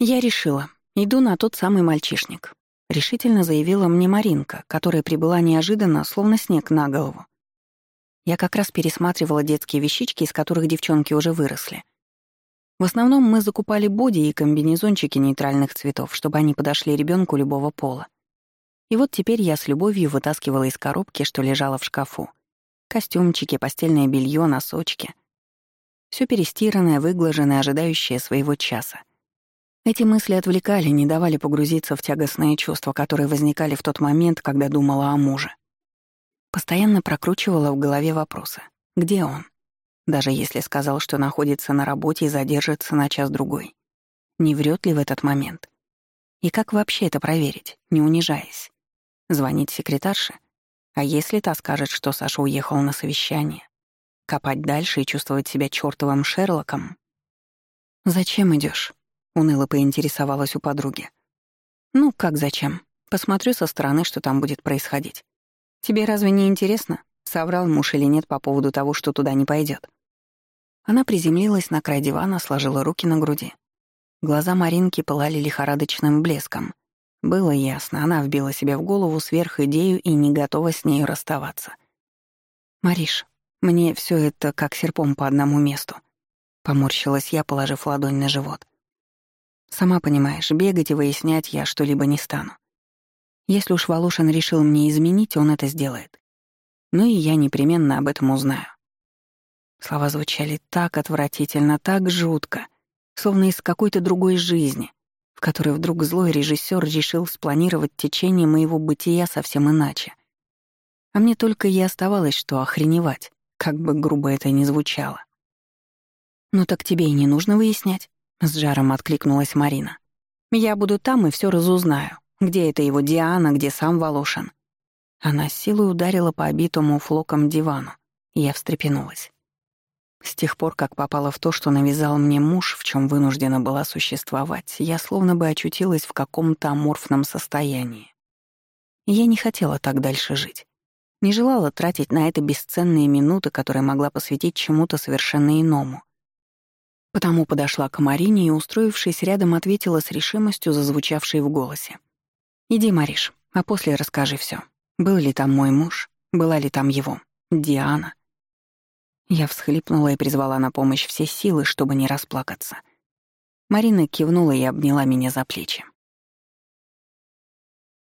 Я решила, иду на тот самый мальчишник. Решительно заявила мне Маринка, которая прибыла неожиданно, словно снег на голову. Я как раз пересматривала детские вещички, из которых девчонки уже выросли. В основном мы закупали боди и комбинезончики нейтральных цветов, чтобы они подошли ребенку любого пола. И вот теперь я с любовью вытаскивала из коробки, что лежало в шкафу. Костюмчики, постельное белье, носочки. Все перестиранное, выглаженное, ожидающее своего часа. Эти мысли отвлекали, не давали погрузиться в тягостные чувства, которые возникали в тот момент, когда думала о муже. Постоянно прокручивала в голове вопросы. Где он? Даже если сказал, что находится на работе и задержится на час-другой. Не врет ли в этот момент? И как вообще это проверить, не унижаясь? Звонить секретарше? А если та скажет, что Саша уехал на совещание? Копать дальше и чувствовать себя чёртовым Шерлоком? «Зачем идешь? Уныло поинтересовалась у подруги. «Ну, как зачем? Посмотрю со стороны, что там будет происходить. Тебе разве не интересно, соврал муж или нет по поводу того, что туда не пойдет? Она приземлилась на край дивана, сложила руки на груди. Глаза Маринки пылали лихорадочным блеском. Было ясно, она вбила себе в голову сверх идею и не готова с нею расставаться. «Мариш, мне все это как серпом по одному месту», — поморщилась я, положив ладонь на живот. Сама понимаешь, бегать и выяснять я что-либо не стану. Если уж Волошин решил мне изменить, он это сделает. Ну и я непременно об этом узнаю. Слова звучали так отвратительно, так жутко, словно из какой-то другой жизни, в которой вдруг злой режиссер решил спланировать течение моего бытия совсем иначе. А мне только и оставалось, что охреневать, как бы грубо это ни звучало. «Ну так тебе и не нужно выяснять. С жаром откликнулась Марина. «Я буду там и все разузнаю. Где это его Диана, где сам Волошин?» Она с силой ударила по обитому флоком дивану. Я встрепенулась. С тех пор, как попала в то, что навязал мне муж, в чем вынуждена была существовать, я словно бы очутилась в каком-то аморфном состоянии. я не хотела так дальше жить. Не желала тратить на это бесценные минуты, которые могла посвятить чему-то совершенно иному — Потому подошла к Марине и, устроившись рядом, ответила с решимостью, зазвучавшей в голосе. «Иди, Мариш, а после расскажи все. Был ли там мой муж? Была ли там его? Диана?» Я всхлипнула и призвала на помощь все силы, чтобы не расплакаться. Марина кивнула и обняла меня за плечи.